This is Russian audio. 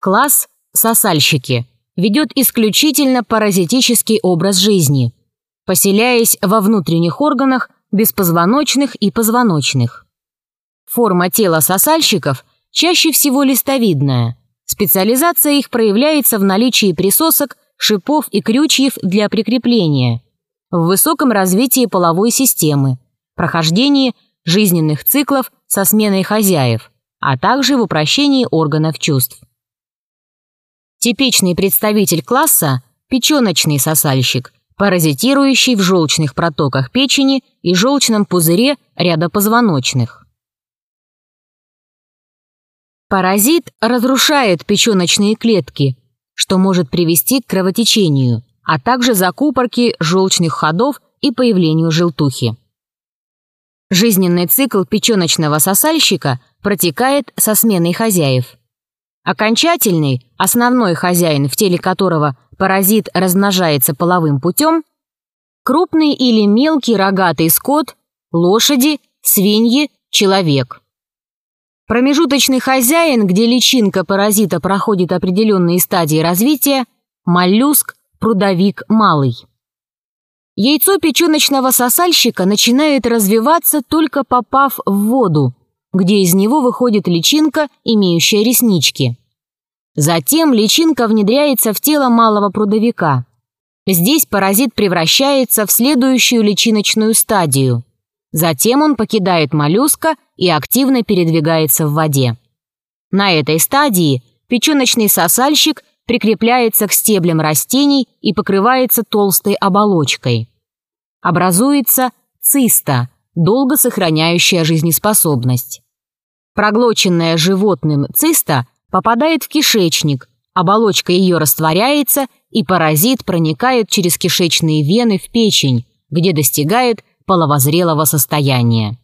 Класс «сосальщики» ведет исключительно паразитический образ жизни, поселяясь во внутренних органах беспозвоночных и позвоночных. Форма тела сосальщиков чаще всего листовидная. Специализация их проявляется в наличии присосок, шипов и крючьев для прикрепления, в высоком развитии половой системы, прохождении жизненных циклов со сменой хозяев, а также в упрощении органов чувств. Типичный представитель класса – печеночный сосальщик, паразитирующий в желчных протоках печени и желчном пузыре ряда позвоночных. Паразит разрушает печеночные клетки, что может привести к кровотечению, а также закупорке желчных ходов и появлению желтухи. Жизненный цикл печеночного сосальщика протекает со сменой хозяев. Окончательный, основной хозяин, в теле которого паразит размножается половым путем, крупный или мелкий рогатый скот, лошади, свиньи, человек. Промежуточный хозяин, где личинка паразита проходит определенные стадии развития, моллюск, прудовик малый. Яйцо печеночного сосальщика начинает развиваться, только попав в воду, где из него выходит личинка, имеющая реснички. Затем личинка внедряется в тело малого прудовика. Здесь паразит превращается в следующую личиночную стадию. Затем он покидает моллюска и активно передвигается в воде. На этой стадии печеночный сосальщик прикрепляется к стеблям растений и покрывается толстой оболочкой. Образуется циста, долго сохраняющая жизнеспособность. Проглоченная животным циста попадает в кишечник, оболочка ее растворяется, и паразит проникает через кишечные вены в печень, где достигает половозрелого состояния.